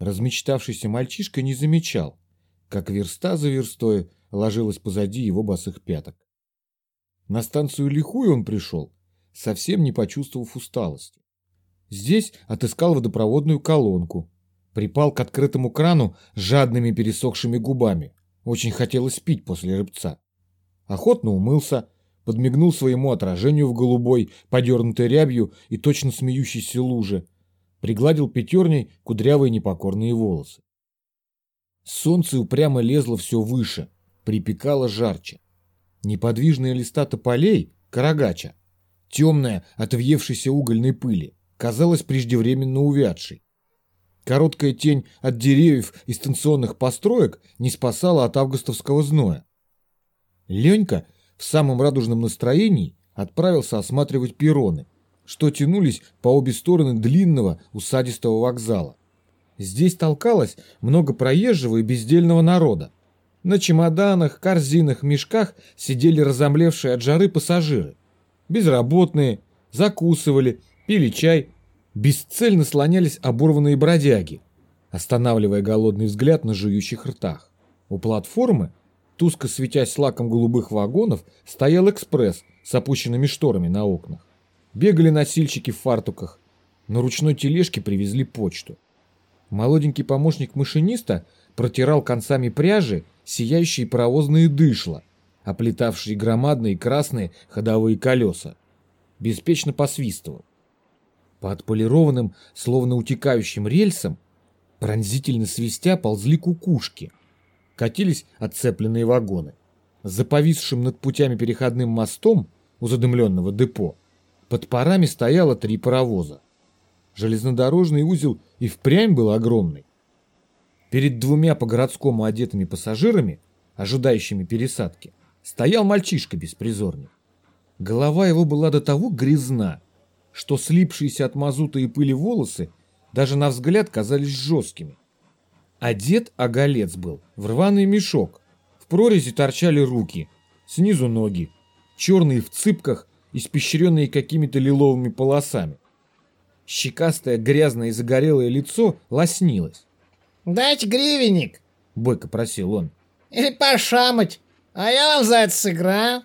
Размечтавшийся мальчишка не замечал, как верста за верстой ложилась позади его босых пяток. На станцию Лихую он пришел, совсем не почувствовав усталости. Здесь отыскал водопроводную колонку, припал к открытому крану жадными пересохшими губами. Очень хотелось пить после рыбца. Охотно умылся, подмигнул своему отражению в голубой, подернутой рябью и точно смеющейся луже, пригладил пятерней кудрявые непокорные волосы. Солнце упрямо лезло все выше, припекало жарче. Неподвижные листа тополей, карагача, темная от въевшейся угольной пыли, казалась преждевременно увядшей. Короткая тень от деревьев и станционных построек не спасала от августовского зноя. Ленька в самом радужном настроении отправился осматривать перроны, что тянулись по обе стороны длинного усадистого вокзала. Здесь толкалось много проезжего и бездельного народа. На чемоданах, корзинах, мешках сидели разомлевшие от жары пассажиры. Безработные, закусывали, пили чай, бесцельно слонялись оборванные бродяги, останавливая голодный взгляд на жующих ртах. У платформы, туско светясь лаком голубых вагонов, стоял экспресс с опущенными шторами на окнах. Бегали носильщики в фартуках. На ручной тележке привезли почту. Молоденький помощник машиниста протирал концами пряжи сияющие паровозные дышла, оплетавшие громадные красные ходовые колеса. Беспечно посвистывал. По отполированным, словно утекающим рельсам, пронзительно свистя ползли кукушки. Катились отцепленные вагоны. За повисшим над путями переходным мостом у задымленного депо под парами стояло три паровоза. Железнодорожный узел и впрямь был огромный. Перед двумя по-городскому одетыми пассажирами, ожидающими пересадки, стоял мальчишка-беспризорник. Голова его была до того грязна, что слипшиеся от мазута и пыли волосы даже на взгляд казались жесткими. Одет оголец был в рваный мешок, в прорези торчали руки, снизу ноги, черные в цыпках, испещренные какими-то лиловыми полосами. Щекастое, грязное и загорелое лицо лоснилось. «Дайте гривенник!» — бойко просил он. «Или пошамать, а я вам за это сыграю».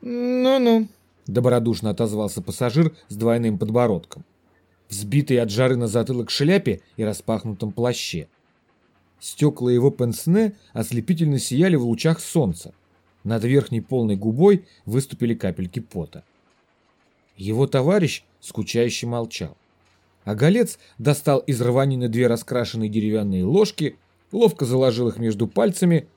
«Ну-ну», Добродушно отозвался пассажир с двойным подбородком, взбитый от жары на затылок шляпе и распахнутом плаще. Стекла его пенсне ослепительно сияли в лучах солнца. Над верхней полной губой выступили капельки пота. Его товарищ скучающе молчал. А голец достал из рванины две раскрашенные деревянные ложки, ловко заложил их между пальцами,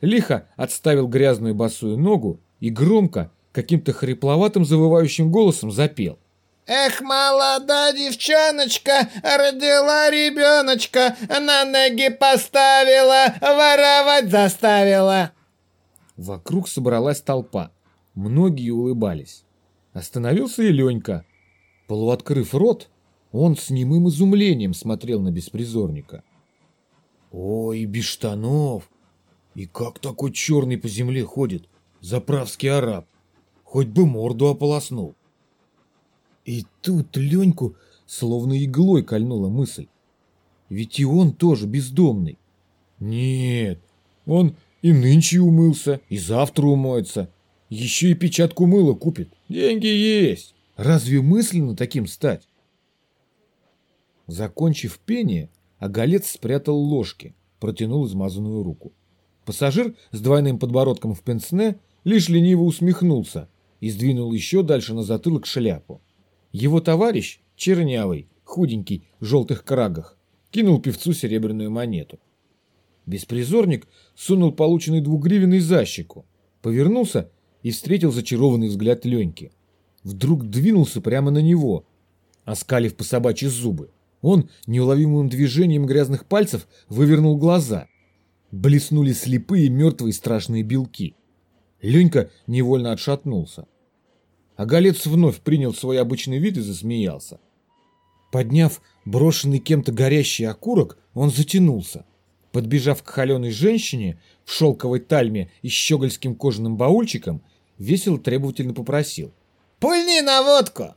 лихо отставил грязную босую ногу и громко, каким-то хрипловатым завывающим голосом запел. Эх, молода девчоночка, родила ребеночка, на ноги поставила, воровать заставила. Вокруг собралась толпа. Многие улыбались. Остановился и Ленька. Полуоткрыв рот, он с немым изумлением смотрел на беспризорника. «Ой, без штанов! И как такой черный по земле ходит? Заправский араб!» Хоть бы морду ополоснул. И тут Леньку словно иглой кольнула мысль. Ведь и он тоже бездомный. Нет, он и нынче умылся, и завтра умоется. Еще и печатку мыла купит. Деньги есть. Разве мысленно таким стать? Закончив пение, Оголец спрятал ложки, протянул измазанную руку. Пассажир с двойным подбородком в пенсне лишь лениво усмехнулся и сдвинул еще дальше на затылок шляпу. Его товарищ, чернявый, худенький, в желтых крагах, кинул певцу серебряную монету. Беспризорник сунул полученный двугривенный за щеку, повернулся и встретил зачарованный взгляд Леньки. Вдруг двинулся прямо на него, оскалив по собачьи зубы. Он неуловимым движением грязных пальцев вывернул глаза. Блеснули слепые мертвые страшные белки. Ленька невольно отшатнулся. А Голец вновь принял свой обычный вид и засмеялся. Подняв брошенный кем-то горящий окурок, он затянулся. Подбежав к холеной женщине в шелковой тальме и щегольским кожаным баульчиком, весело требовательно попросил. «Пульни на водку!»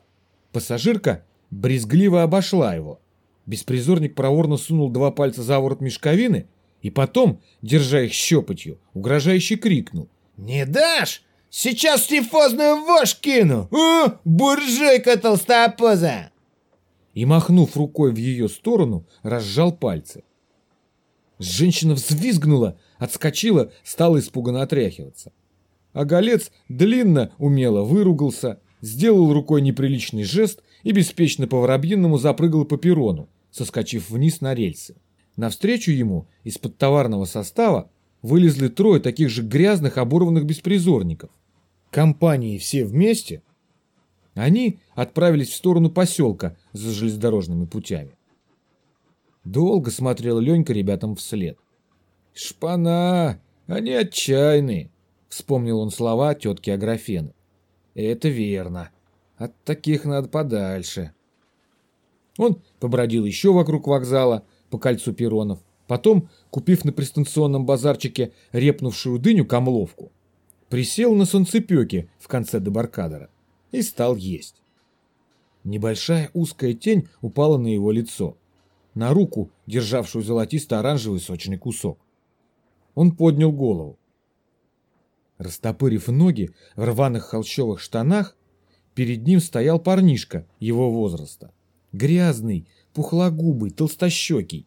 Пассажирка брезгливо обошла его. Беспризорник проворно сунул два пальца за ворот мешковины и потом, держа их щепотью, угрожающе крикнул. «Не дашь? Сейчас тифозную вошь кину! О, буржуйка толстопуза!» И, махнув рукой в ее сторону, разжал пальцы. Женщина взвизгнула, отскочила, стала испуганно отряхиваться. А голец длинно, умело выругался, сделал рукой неприличный жест и беспечно по воробьиному запрыгал по перрону, соскочив вниз на рельсы. Навстречу ему из-под товарного состава вылезли трое таких же грязных оборванных беспризорников. Компании все вместе. Они отправились в сторону поселка за железнодорожными путями. Долго смотрел Ленька ребятам вслед. «Шпана! Они отчаянные!» Вспомнил он слова тетки Аграфены. «Это верно. От таких надо подальше». Он побродил еще вокруг вокзала, по кольцу перронов. Потом, купив на пристанционном базарчике репнувшую дыню-камловку, присел на солнцепеке в конце дебаркадера и стал есть. Небольшая узкая тень упала на его лицо, на руку, державшую золотисто-оранжевый сочный кусок. Он поднял голову. Растопырив ноги в рваных холщовых штанах, перед ним стоял парнишка его возраста. Грязный, пухлогубый, толстощекий.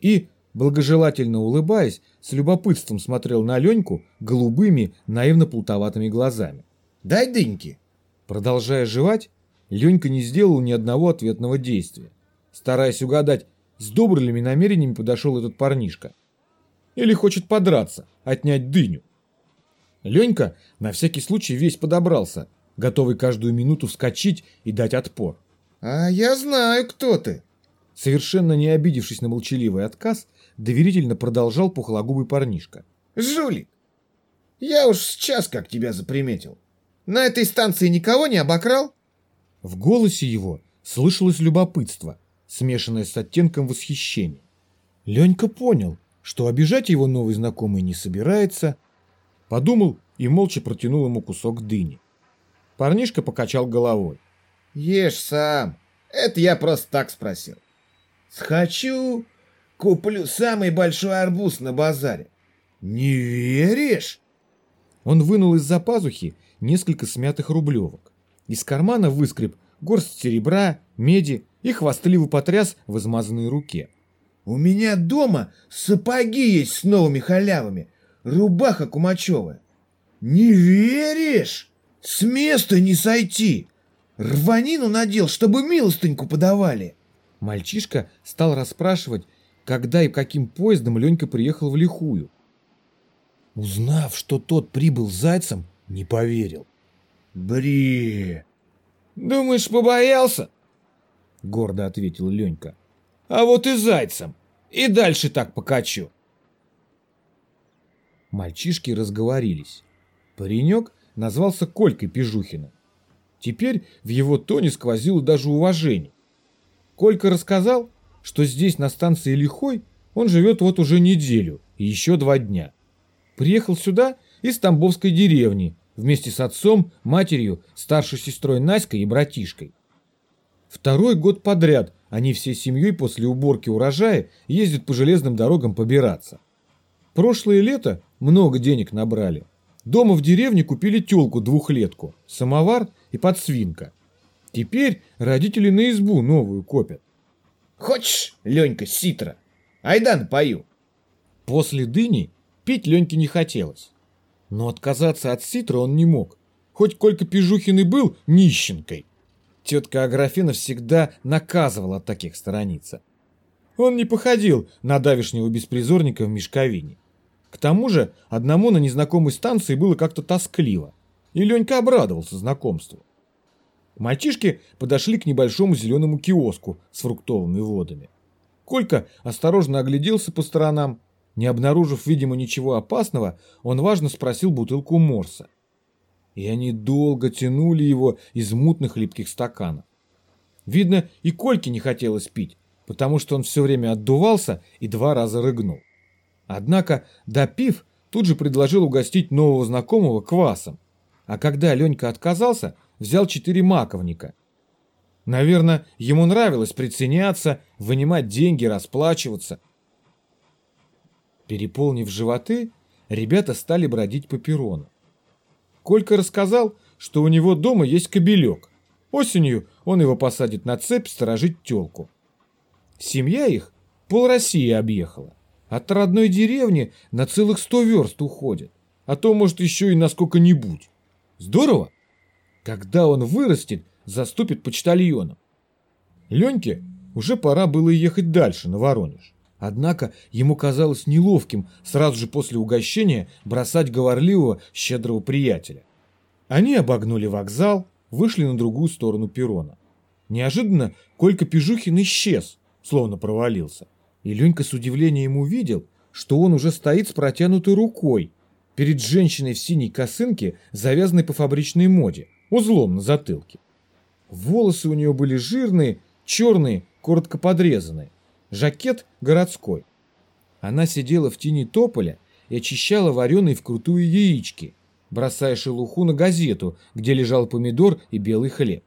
И, благожелательно улыбаясь, с любопытством смотрел на Леньку голубыми, наивно-плутоватыми глазами. «Дай дыньки!» Продолжая жевать, Ленька не сделал ни одного ответного действия. Стараясь угадать, с добрыми намерениями подошел этот парнишка. Или хочет подраться, отнять дыню. Ленька на всякий случай весь подобрался, готовый каждую минуту вскочить и дать отпор. «А я знаю, кто ты!» Совершенно не обидевшись на молчаливый отказ, доверительно продолжал пухлогубый парнишка. «Жулик! Я уж сейчас как тебя заприметил. На этой станции никого не обокрал?» В голосе его слышалось любопытство, смешанное с оттенком восхищения. Ленька понял, что обижать его новый знакомый не собирается, подумал и молча протянул ему кусок дыни. Парнишка покачал головой. «Ешь сам. Это я просто так спросил. Схочу, куплю самый большой арбуз на базаре. Не веришь?» Он вынул из-за пазухи несколько смятых рублевок. Из кармана выскреб горсть серебра, меди и хвастливо потряс в измазанной руке. «У меня дома сапоги есть с новыми халявами, рубаха кумачевая. Не веришь? С места не сойти! Рванину надел, чтобы милостыньку подавали!» Мальчишка стал расспрашивать, когда и каким поездом Ленька приехал в Лихую. Узнав, что тот прибыл зайцем, не поверил. «Бри!» «Думаешь, побоялся?» — гордо ответил Ленька. «А вот и зайцем. И дальше так покачу». Мальчишки разговорились. Паренек назвался Колькой Пижухиным. Теперь в его тоне сквозило даже уважение. Колька рассказал, что здесь, на станции Лихой, он живет вот уже неделю и еще два дня. Приехал сюда из Тамбовской деревни вместе с отцом, матерью, старшей сестрой Наськой и братишкой. Второй год подряд они всей семьей после уборки урожая ездят по железным дорогам побираться. Прошлое лето много денег набрали. Дома в деревне купили телку двухлетку, самовар и подсвинка. Теперь родители на избу новую копят. Хочешь, Ленька, ситра? Айда напою. После дыни пить Леньке не хотелось. Но отказаться от ситра он не мог. Хоть Колька Пижухин и был нищенкой. Тетка Аграфена всегда наказывала от таких сторониться. Он не походил на давишнего беспризорника в мешковине. К тому же одному на незнакомой станции было как-то тоскливо. И Ленька обрадовался знакомству. Мальчишки подошли к небольшому зеленому киоску с фруктовыми водами. Колька осторожно огляделся по сторонам. Не обнаружив, видимо, ничего опасного, он важно спросил бутылку морса. И они долго тянули его из мутных липких стаканов. Видно, и Кольке не хотелось пить, потому что он все время отдувался и два раза рыгнул. Однако, допив, тут же предложил угостить нового знакомого квасом. А когда Ленька отказался, взял четыре маковника. Наверное, ему нравилось приценяться, вынимать деньги, расплачиваться. Переполнив животы, ребята стали бродить по перрону. Колька рассказал, что у него дома есть кобелек. Осенью он его посадит на цепь сторожить телку. Семья их пол России объехала. От родной деревни на целых сто верст уходит. А то, может, еще и на сколько-нибудь. Здорово? Когда он вырастет, заступит почтальоном. Леньке уже пора было ехать дальше, на Воронеж. Однако ему казалось неловким сразу же после угощения бросать говорливого, щедрого приятеля. Они обогнули вокзал, вышли на другую сторону перрона. Неожиданно Колька Пижухин исчез, словно провалился. И Ленька с удивлением увидел, что он уже стоит с протянутой рукой перед женщиной в синей косынке, завязанной по фабричной моде, узлом на затылке. Волосы у нее были жирные, черные, коротко подрезанные. Жакет городской. Она сидела в тени тополя и очищала вареные вкрутую яички, бросая шелуху на газету, где лежал помидор и белый хлеб.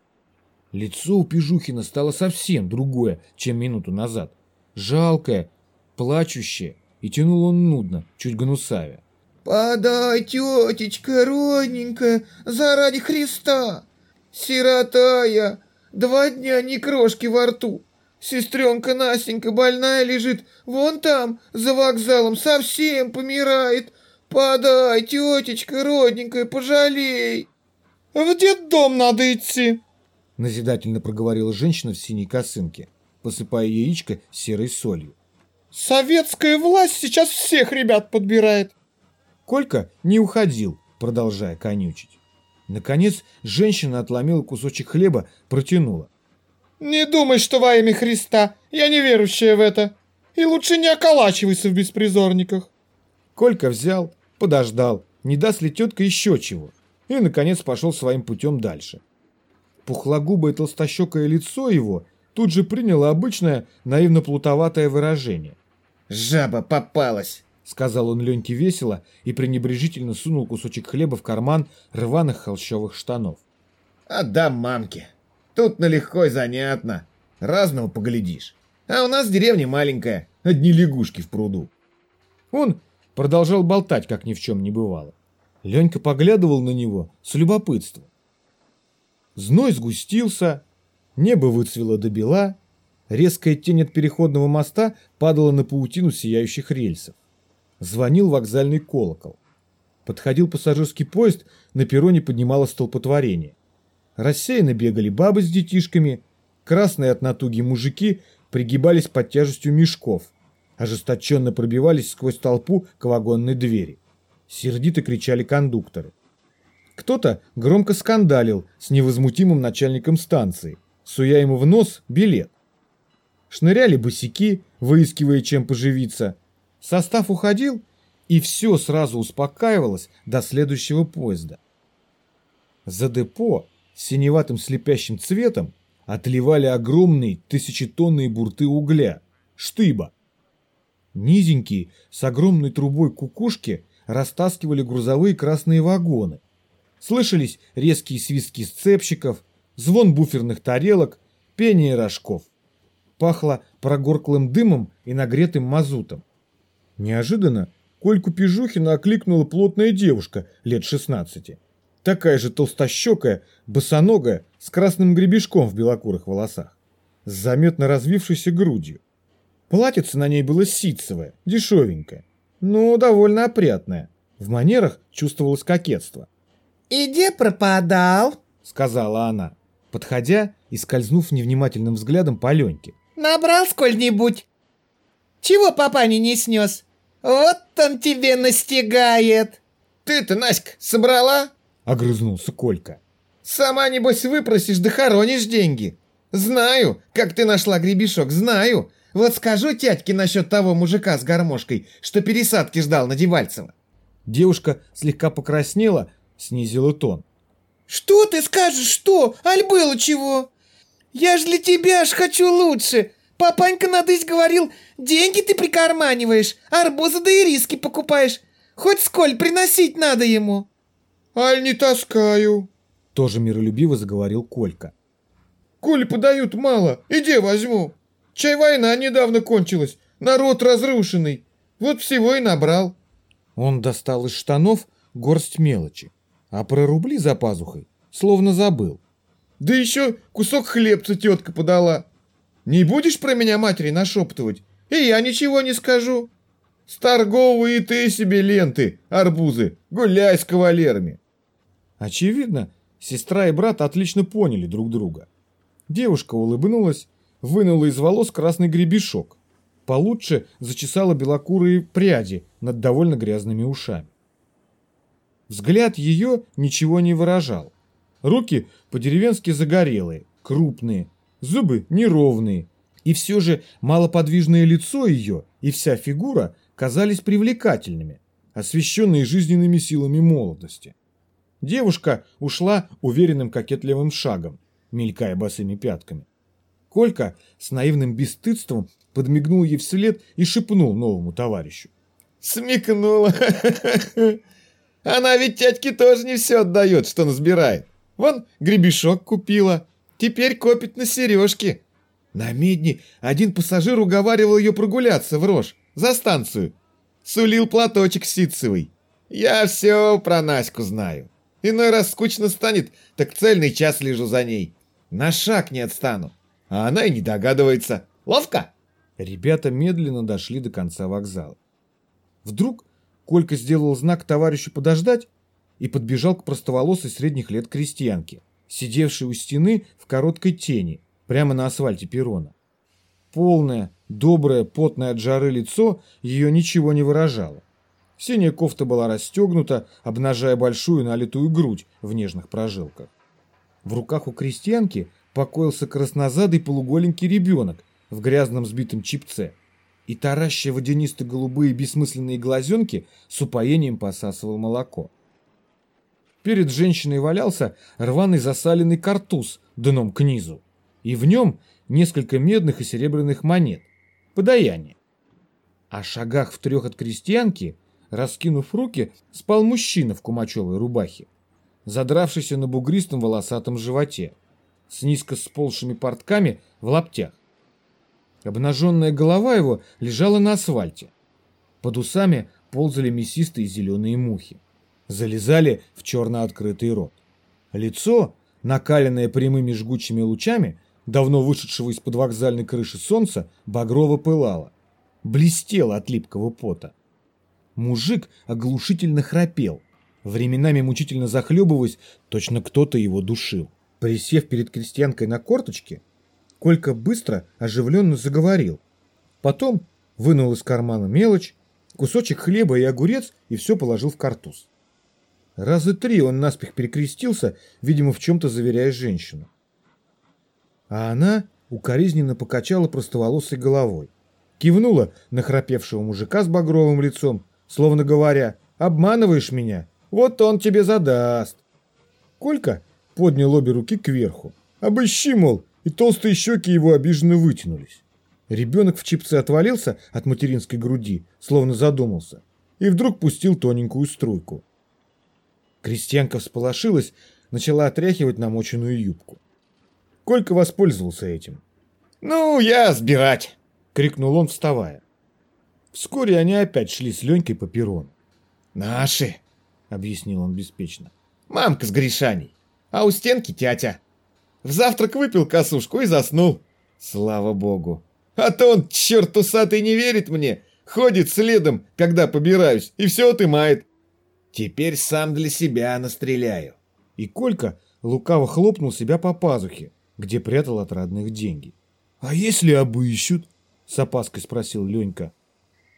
Лицо у Пижухина стало совсем другое, чем минуту назад. Жалкое, плачущее, и тянул он нудно, чуть гнусавя. «Подай, тетечка родненькая, заради Христа! Сирота я, два дня ни крошки во рту. Сестренка Настенька больная лежит вон там, за вокзалом, совсем помирает. Подай, тетечка родненькая, пожалей!» «В детдом надо идти!» Назидательно проговорила женщина в синей косынке посыпая яичко серой солью. «Советская власть сейчас всех ребят подбирает!» Колька не уходил, продолжая конючить. Наконец, женщина отломила кусочек хлеба, протянула. «Не думай, что во имя Христа, я не верующая в это. И лучше не околачивайся в беспризорниках». Колька взял, подождал, не даст ли тетка еще чего, и, наконец, пошел своим путем дальше. Пухлогубое толстощекое лицо его тут же приняло обычное наивно-плутоватое выражение. «Жаба попалась!» — сказал он Леньке весело и пренебрежительно сунул кусочек хлеба в карман рваных холщовых штанов. «Отдам мамке. Тут налегко и занятно. Разного поглядишь. А у нас деревня маленькая, одни лягушки в пруду». Он продолжал болтать, как ни в чем не бывало. Ленька поглядывал на него с любопытством. Зной сгустился, Небо выцвело до бела, резкая тень от переходного моста падала на паутину сияющих рельсов. Звонил вокзальный колокол. Подходил пассажирский поезд, на перроне поднималось столпотворение. Рассеянно бегали бабы с детишками, красные от натуги мужики пригибались под тяжестью мешков, ожесточенно пробивались сквозь толпу к вагонной двери. Сердито кричали кондукторы. Кто-то громко скандалил с невозмутимым начальником станции – суя ему в нос билет. Шныряли босики, выискивая чем поживиться. Состав уходил, и все сразу успокаивалось до следующего поезда. За депо с синеватым слепящим цветом отливали огромные тысячетонные бурты угля, штыба. Низенькие, с огромной трубой кукушки растаскивали грузовые красные вагоны. Слышались резкие свистки сцепщиков, звон буферных тарелок, пение рожков. Пахло прогорклым дымом и нагретым мазутом. Неожиданно Кольку Пижухина окликнула плотная девушка лет 16. Такая же толстощекая, босоногая, с красным гребешком в белокурых волосах, с заметно развившейся грудью. Платьице на ней было ситцевое, дешевенькое, но довольно опрятное. В манерах чувствовалось кокетство. «Иди пропадал», — сказала она подходя и скользнув невнимательным взглядом по Леньке. «Набрал сколь-нибудь? Чего папаня не снес? Вот он тебе настигает!» «Ты-то, Наська, собрала?» — огрызнулся Колька. «Сама, небось, выпросишь да хоронишь деньги. Знаю, как ты нашла гребешок, знаю. Вот скажу тятьке насчет того мужика с гармошкой, что пересадки ждал на Дебальцево». Девушка слегка покраснела, снизила тон. «Что ты скажешь, что? Аль было чего? Я ж для тебя аж хочу лучше. Папанька надысь говорил, деньги ты прикарманиваешь, арбузы да и риски покупаешь. Хоть сколь приносить надо ему». «Аль не таскаю», — тоже миролюбиво заговорил Колька. Коли подают мало, иди возьму. Чай война недавно кончилась, народ разрушенный. Вот всего и набрал. Он достал из штанов горсть мелочи, а про рубли за пазухой словно забыл. Да еще кусок хлебца тетка подала. Не будешь про меня матери нашептывать, и я ничего не скажу. С торговой и ты себе ленты, арбузы, гуляй с кавалерами. Очевидно, сестра и брат отлично поняли друг друга. Девушка улыбнулась, вынула из волос красный гребешок, получше зачесала белокурые пряди над довольно грязными ушами. Взгляд ее ничего не выражал. Руки по-деревенски загорелые, крупные, зубы неровные, и все же малоподвижное лицо ее и вся фигура казались привлекательными, освещенные жизненными силами молодости. Девушка ушла уверенным кокетливым шагом, мелькая босыми пятками. Колька с наивным бесстыдством подмигнул ей вслед и шепнул новому товарищу. Смекнула. Она ведь тятьке тоже не все отдает, что насбирает. Вон гребешок купила, теперь копит на сережки. На медне один пассажир уговаривал ее прогуляться в рожь, за станцию. Сулил платочек ситцевый. Я все про Наську знаю. Иной раз скучно станет, так цельный час лежу за ней. На шаг не отстану. А она и не догадывается. Ловко? Ребята медленно дошли до конца вокзала. Вдруг Колька сделал знак товарищу подождать и подбежал к простоволосой средних лет крестьянке, сидевшей у стены в короткой тени, прямо на асфальте перрона. Полное, доброе, потное от жары лицо ее ничего не выражало. Синяя кофта была расстегнута, обнажая большую налитую грудь в нежных прожилках. В руках у крестьянки покоился краснозадый полуголенький ребенок в грязном сбитом чипце и тараща водянисто-голубые бессмысленные глазенки с упоением посасывал молоко. Перед женщиной валялся рваный засаленный картуз дном к низу, и в нем несколько медных и серебряных монет. Подаяние. О шагах в трех от крестьянки, раскинув руки, спал мужчина в кумачевой рубахе, задравшийся на бугристом волосатом животе, с низко сползшими портками в лаптях. Обнаженная голова его лежала на асфальте. Под усами ползали мясистые зеленые мухи залезали в черно открытый рот. Лицо, накаленное прямыми жгучими лучами, давно вышедшего из-под вокзальной крыши солнца, багрово пылало. Блестело от липкого пота. Мужик оглушительно храпел, временами мучительно захлебываясь, точно кто-то его душил. Присев перед крестьянкой на корточке, Колька быстро, оживленно заговорил. Потом вынул из кармана мелочь, кусочек хлеба и огурец и все положил в картуз. Раза три он наспех перекрестился, видимо, в чем-то заверяя женщину. А она укоризненно покачала простоволосой головой. Кивнула на храпевшего мужика с багровым лицом, словно говоря, «Обманываешь меня? Вот он тебе задаст». Колька поднял обе руки кверху. «Обыщи, мол», и толстые щеки его обиженно вытянулись. Ребенок в чипце отвалился от материнской груди, словно задумался, и вдруг пустил тоненькую струйку. Крестьянка всполошилась, начала отряхивать намоченную юбку. Колька воспользовался этим. «Ну, я сбирать!» — крикнул он, вставая. Вскоре они опять шли с Ленькой по перрону. «Наши!» — объяснил он беспечно. «Мамка с Гришаней, а у стенки тятя. В завтрак выпил косушку и заснул. Слава богу! А то он, черт усатый, не верит мне, ходит следом, когда побираюсь, и все отымает. Теперь сам для себя настреляю. И Колька лукаво хлопнул себя по пазухе, где прятал от родных деньги. «А если обыщут?» — с опаской спросил Ленька.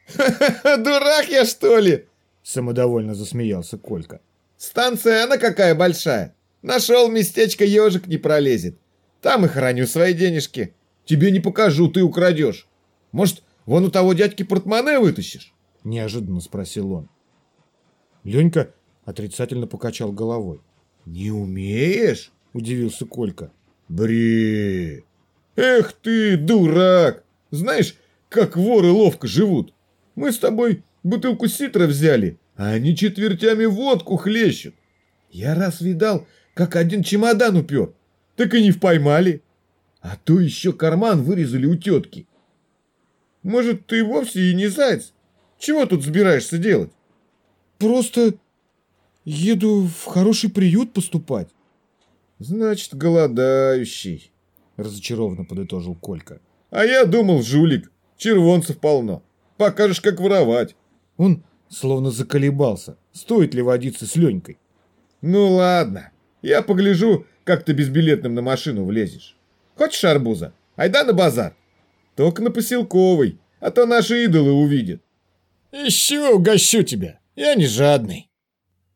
«Ха-ха-ха, дурак я, что ли?» — самодовольно засмеялся Колька. «Станция она какая большая. Нашел местечко, ежик не пролезет. Там и храню свои денежки. Тебе не покажу, ты украдешь. Может, вон у того дядьки портмоне вытащишь?» — неожиданно спросил он. Ленька отрицательно покачал головой. «Не умеешь?» – удивился Колька. «Бри! Эх ты, дурак! Знаешь, как воры ловко живут. Мы с тобой бутылку ситра взяли, а они четвертями водку хлещут. Я раз видал, как один чемодан упер, так и не впоймали. А то еще карман вырезали у тетки. Может, ты вовсе и не заяц? Чего тут собираешься делать? Просто еду в хороший приют поступать. Значит, голодающий, разочарованно подытожил Колька. А я думал, жулик, червонцев полно. Покажешь, как воровать. Он словно заколебался, стоит ли водиться с Ленькой. Ну ладно, я погляжу, как ты безбилетным на машину влезешь. Хочешь арбуза? Айда на базар. Только на поселковый, а то наши идолы увидят. Еще угощу тебя, я не жадный.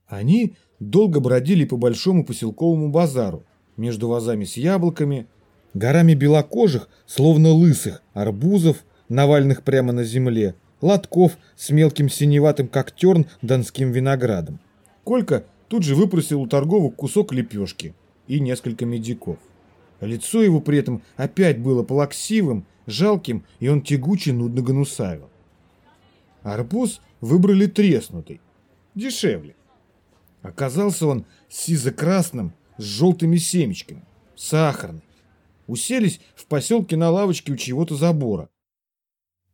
Они долго бродили по большому поселковому базару, между вазами с яблоками, горами белокожих, словно лысых, арбузов, навальных прямо на земле, лотков с мелким синеватым, как терн, донским виноградом. Колька тут же выпросил у торговок кусок лепешки и несколько медиков. Лицо его при этом опять было плаксивым, жалким, и он тягуче нудно гнусавил. Арбуз выбрали треснутый, дешевле. Оказался он сизо-красным, с желтыми семечками, сахарный. Уселись в поселке на лавочке у чего-то забора.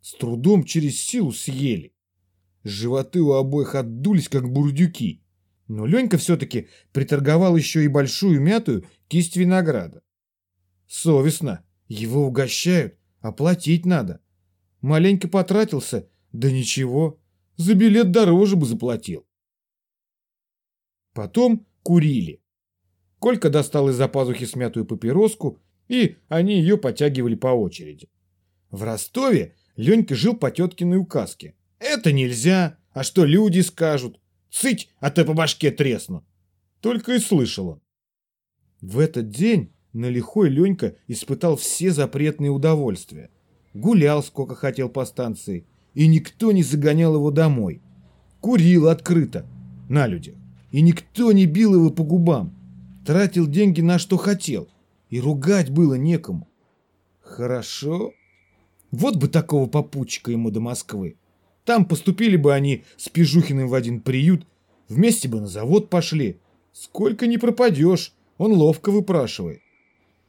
С трудом через силу съели. Животы у обоих отдулись, как бурдюки. Но Ленька все-таки приторговал еще и большую мятую кисть винограда. Совестно. Его угощают, оплатить надо. Маленько потратился, да ничего, за билет дороже бы заплатил. Потом курили. Колька достал из-за пазухи смятую папироску, и они ее потягивали по очереди. В Ростове Ленька жил по теткиной указке. Это нельзя, а что люди скажут? Цыть, а то по башке тресну. Только и слышал он. В этот день на лихой Ленька испытал все запретные удовольствия. Гулял, сколько хотел по станции, и никто не загонял его домой. Курил открыто, на людях, и никто не бил его по губам. Тратил деньги на что хотел, и ругать было некому. Хорошо. Вот бы такого попутчика ему до Москвы. Там поступили бы они с Пижухиным в один приют, вместе бы на завод пошли. Сколько не пропадешь, он ловко выпрашивает.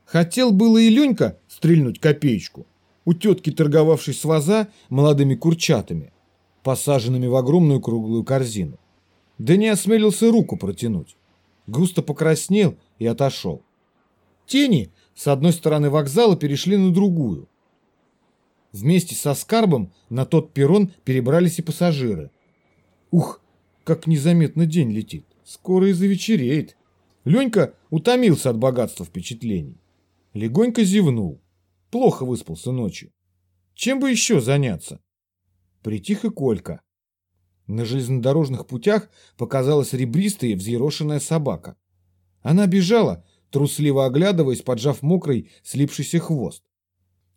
Хотел было и Ленька стрельнуть копеечку. У тетки, торговавшей с ваза, молодыми курчатами, посаженными в огромную круглую корзину. Да не осмелился руку протянуть. Густо покраснел и отошел. Тени с одной стороны вокзала перешли на другую. Вместе со скарбом на тот перрон перебрались и пассажиры. Ух, как незаметно день летит. Скоро и завечереет. Ленька утомился от богатства впечатлений. Легонько зевнул. Плохо выспался ночью. Чем бы еще заняться? Притих и Колька. На железнодорожных путях показалась ребристая взъерошенная собака. Она бежала, трусливо оглядываясь, поджав мокрый, слипшийся хвост.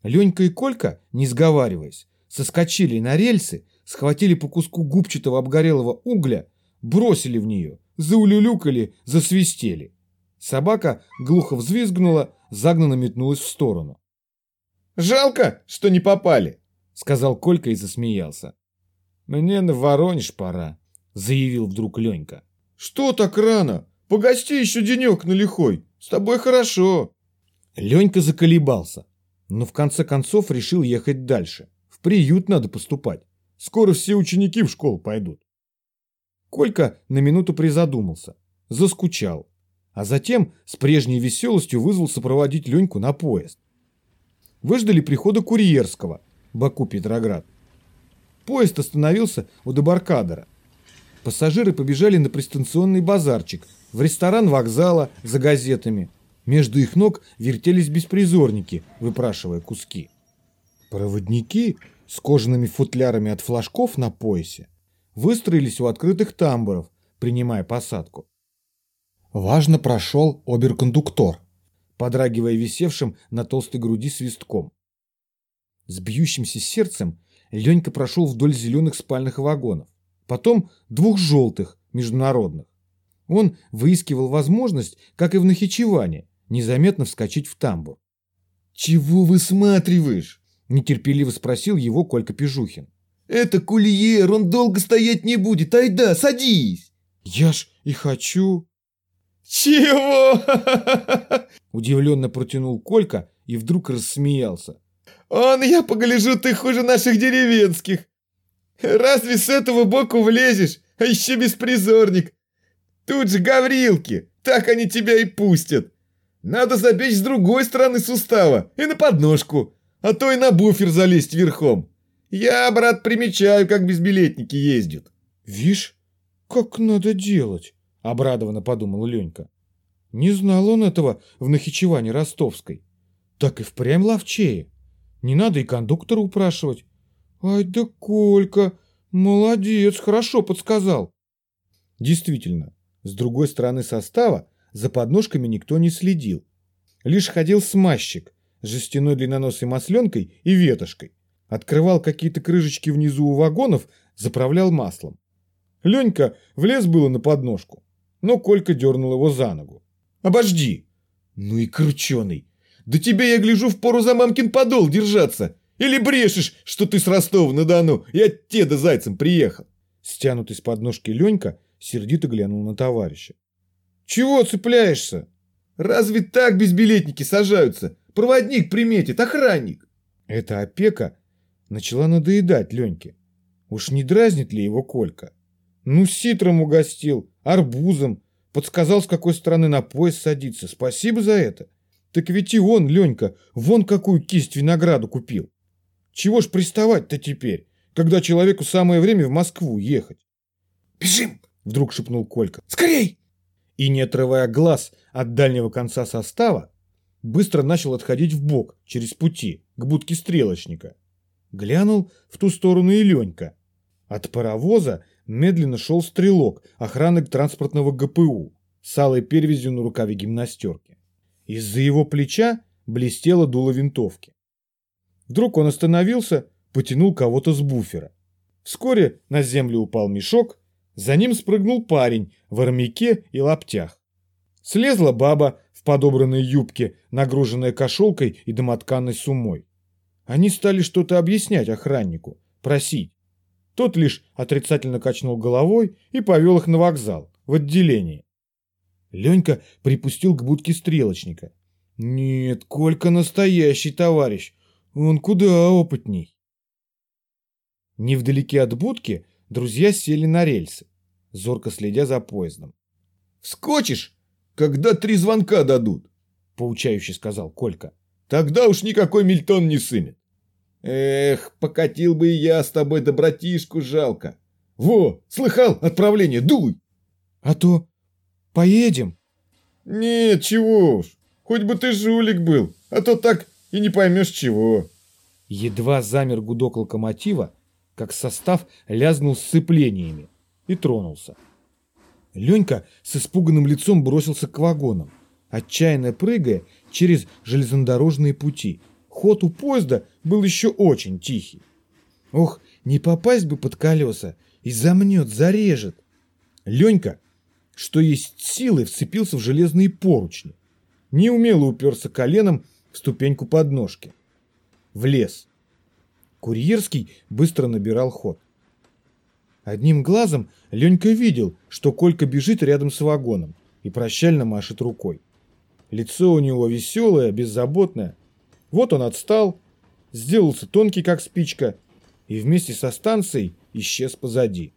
Ленька и Колька, не сговариваясь, соскочили на рельсы, схватили по куску губчатого обгорелого угля, бросили в нее, заулюлюкали, засвистели. Собака глухо взвизгнула, загнанно метнулась в сторону. «Жалко, что не попали», — сказал Колька и засмеялся. «Мне на Воронеж пора», — заявил вдруг Ленька. «Что так рано? Погости еще денек на лихой. С тобой хорошо». Ленька заколебался, но в конце концов решил ехать дальше. В приют надо поступать. Скоро все ученики в школу пойдут. Колька на минуту призадумался, заскучал, а затем с прежней веселостью вызвался проводить Леньку на поезд. Выждали прихода курьерского, Баку-Петроград. Поезд остановился у Дебаркадера. Пассажиры побежали на пристанционный базарчик, в ресторан вокзала за газетами. Между их ног вертелись беспризорники, выпрашивая куски. Проводники с кожаными футлярами от флажков на поясе выстроились у открытых тамбуров, принимая посадку. Важно прошел оберкондуктор, подрагивая висевшим на толстой груди свистком. С бьющимся сердцем Ленька прошел вдоль зеленых спальных вагонов, потом двух желтых, международных. Он выискивал возможность, как и в Нахичеване, незаметно вскочить в тамбур. «Чего высматриваешь?» – нетерпеливо спросил его Колька Пижухин. «Это кульер, он долго стоять не будет, айда, садись!» «Я ж и хочу!» «Чего?» Удивленно протянул Колька и вдруг рассмеялся. «Он, я погляжу, ты хуже наших деревенских! Разве с этого боку влезешь, а еще беспризорник? Тут же гаврилки, так они тебя и пустят! Надо забечь с другой стороны сустава и на подножку, а то и на буфер залезть верхом. Я, брат, примечаю, как безбилетники ездят». «Вишь, как надо делать!» — обрадованно подумал Ленька. Не знал он этого в Нахичеване ростовской. Так и впрямь ловчее. Не надо и кондуктора упрашивать. Ай да Колька, молодец, хорошо подсказал. Действительно, с другой стороны состава за подножками никто не следил. Лишь ходил смазчик с жестяной длинноносой масленкой и ветошкой. Открывал какие-то крышечки внизу у вагонов, заправлял маслом. Ленька влез было на подножку, но Колька дернул его за ногу. Обожди. Ну и крученый. Да тебе, я гляжу, в пору за мамкин подол держаться. Или брешешь, что ты с Ростова-на-Дону и от теда зайцем приехал. Стянутый с подножки Ленька сердито глянул на товарища. Чего цепляешься? Разве так безбилетники сажаются? Проводник приметит, охранник. Эта опека начала надоедать Леньке. Уж не дразнит ли его Колька? Ну, ситром угостил, арбузом, Подсказал, с какой стороны на пояс садиться. Спасибо за это. Так ведь и он, Ленька, вон какую кисть винограду купил. Чего ж приставать-то теперь, когда человеку самое время в Москву ехать? «Бежим!» — вдруг шепнул Колька. «Скорей!» И, не отрывая глаз от дальнего конца состава, быстро начал отходить в бок через пути к будке стрелочника. Глянул в ту сторону и Ленька. От паровоза медленно шел стрелок охраны транспортного ГПУ с алой перевязью на рукаве гимнастерки. Из-за его плеча блестело дуло винтовки. Вдруг он остановился, потянул кого-то с буфера. Вскоре на землю упал мешок, за ним спрыгнул парень в армяке и лаптях. Слезла баба в подобранной юбке, нагруженная кошелкой и домотканной сумой. Они стали что-то объяснять охраннику, просить. Тот лишь отрицательно качнул головой и повел их на вокзал, в отделение. Ленька припустил к будке стрелочника. Нет, Колька настоящий товарищ, он куда опытней. Невдалеке от будки друзья сели на рельсы, зорко следя за поездом. «Вскочишь, когда три звонка дадут», — поучающе сказал Колька. «Тогда уж никакой Мильтон не сымет». Эх, покатил бы и я с тобой, да братишку жалко. Во, слыхал отправление, дуй. А то поедем. Нет, чего уж, хоть бы ты жулик был, а то так и не поймешь чего. Едва замер гудок локомотива, как состав лязнул сцеплениями и тронулся. Ленька с испуганным лицом бросился к вагонам, отчаянно прыгая через железнодорожные пути – Ход у поезда был еще очень тихий. Ох, не попасть бы под колеса, и замнет, зарежет. Ленька, что есть силы, вцепился в железные поручни. Неумело уперся коленом в ступеньку подножки. Влез. Курьерский быстро набирал ход. Одним глазом Ленька видел, что Колька бежит рядом с вагоном и прощально машет рукой. Лицо у него веселое, беззаботное, вот он отстал, сделался тонкий, как спичка, и вместе со станцией исчез позади.